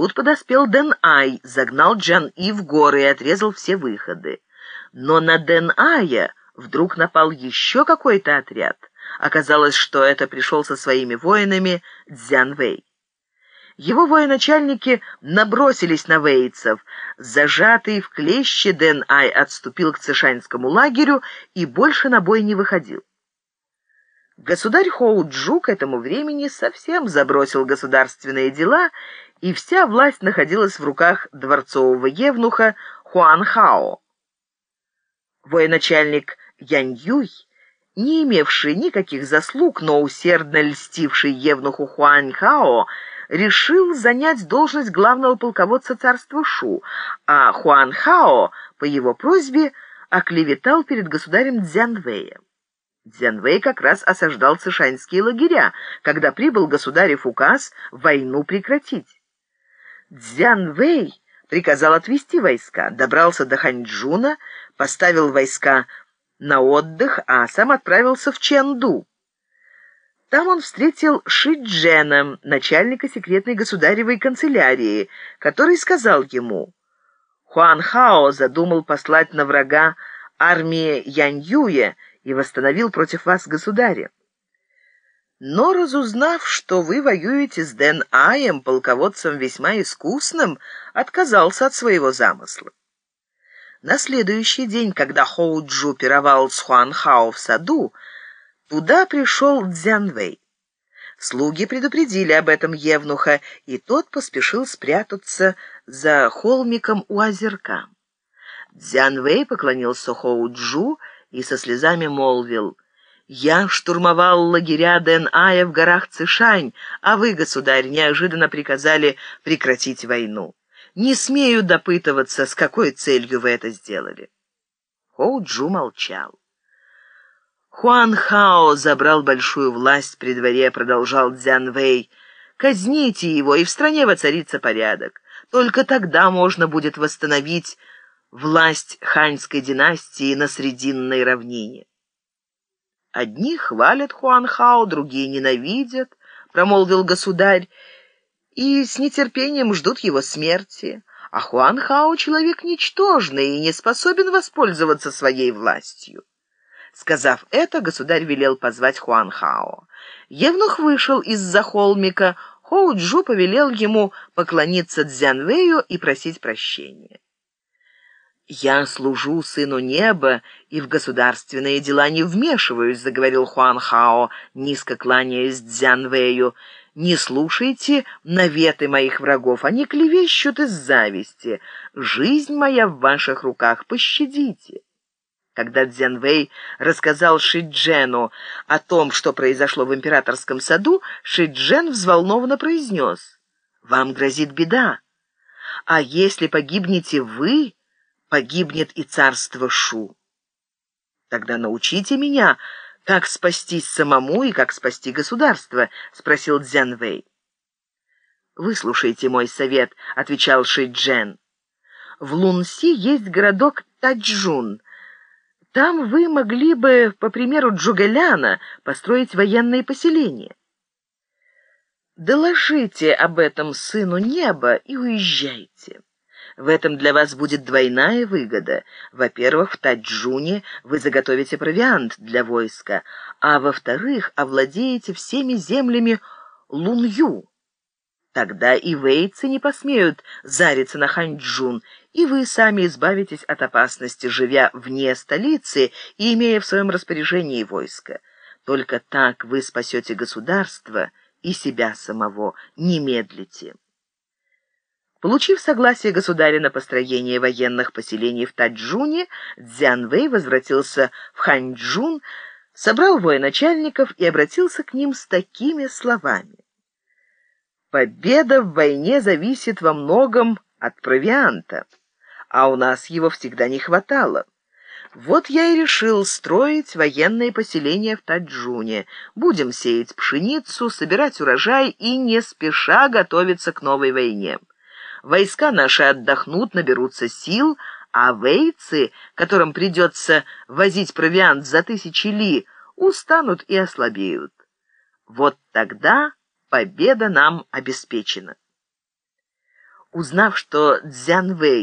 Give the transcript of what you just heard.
Тут подоспел Дэн Ай, загнал Джан И в горы и отрезал все выходы. Но на Дэн Ая вдруг напал еще какой-то отряд. Оказалось, что это пришел со своими воинами Дзян Вэй. Его военачальники набросились на вейцев. Зажатый в клеще Дэн Ай отступил к цишанскому лагерю и больше на бой не выходил. Государь Хоу-Джу к этому времени совсем забросил государственные дела, и вся власть находилась в руках дворцового евнуха Хуан Хао. Военачальник Янь Юй, не имевший никаких заслуг, но усердно льстивший евнуху Хуан Хао, решил занять должность главного полководца царства Шу, а Хуан Хао по его просьбе оклеветал перед государем Дзянвэем. Дзянвэй как раз осаждал цишанские лагеря, когда прибыл государев указ войну прекратить. Дзянвэй приказал отвести войска, добрался до Ханьчжуна, поставил войска на отдых, а сам отправился в Чэнду. Там он встретил Шиджена, начальника секретной государевой канцелярии, который сказал ему, «Хуан Хао задумал послать на врага армии Янь Юя и восстановил против вас государя. Но, разузнав, что вы воюете с Дэн Аем, полководцем весьма искусным, отказался от своего замысла. На следующий день, когда Хоу Джу пировал с Хуан Хао в саду, Туда пришел Дзянвэй. Слуги предупредили об этом Евнуха, и тот поспешил спрятаться за холмиком у озерка. Дзянвэй поклонился Хоу-Джу и со слезами молвил, «Я штурмовал лагеря Дэн-Ая в горах Цишань, а вы, государь, неожиданно приказали прекратить войну. Не смею допытываться, с какой целью вы это сделали». Хоу-Джу молчал. Хуан Хао забрал большую власть при дворе, продолжал Дзян Вэй. Казните его, и в стране воцарится порядок. Только тогда можно будет восстановить власть ханьской династии на Срединной равнине. Одни хвалят Хуан Хао, другие ненавидят, промолвил государь, и с нетерпением ждут его смерти. А Хуан Хао человек ничтожный и не способен воспользоваться своей властью. Сказав это, государь велел позвать Хуан Хао. Евнух вышел из-за холмика, Хоу Джу повелел ему поклониться Дзянвэю и просить прощения. «Я служу сыну неба и в государственные дела не вмешиваюсь», — заговорил Хуан Хао, низко кланяясь Дзянвэю. «Не слушайте наветы моих врагов, они клевещут из зависти. Жизнь моя в ваших руках, пощадите». Когда Дзянвэй рассказал Шиджену о том, что произошло в императорском саду, Шиджен взволнованно произнес, «Вам грозит беда, а если погибнете вы, погибнет и царство Шу. Тогда научите меня, как спастись самому и как спасти государство», — спросил Дзянвэй. «Выслушайте мой совет», — отвечал Шиджен. «В Лунси есть городок Таджун». Там вы могли бы, по примеру Джугаляна, построить военные поселения. Доложите об этом сыну неба и уезжайте. В этом для вас будет двойная выгода. Во-первых, в Таджуне вы заготовите провиант для войска, а во-вторых, овладеете всеми землями Лунью. Тогда и вейцы не посмеют зариться на Ханчжун, и вы сами избавитесь от опасности, живя вне столицы и имея в своем распоряжении войско. Только так вы спасете государство и себя самого. Не медлите. Получив согласие государя на построение военных поселений в Таджуне, Дзянвэй возвратился в Ханчжун, собрал военачальников и обратился к ним с такими словами. Победа в войне зависит во многом от провианта, а у нас его всегда не хватало. Вот я и решил строить военные поселения в Таджуне. Будем сеять пшеницу, собирать урожай и не спеша готовиться к новой войне. Войска наши отдохнут, наберутся сил, а вейцы, которым придется возить провиант за тысячи ли, устанут и ослабеют. Вот тогда победа нам обеспечена. Узнав, что Цзянвэй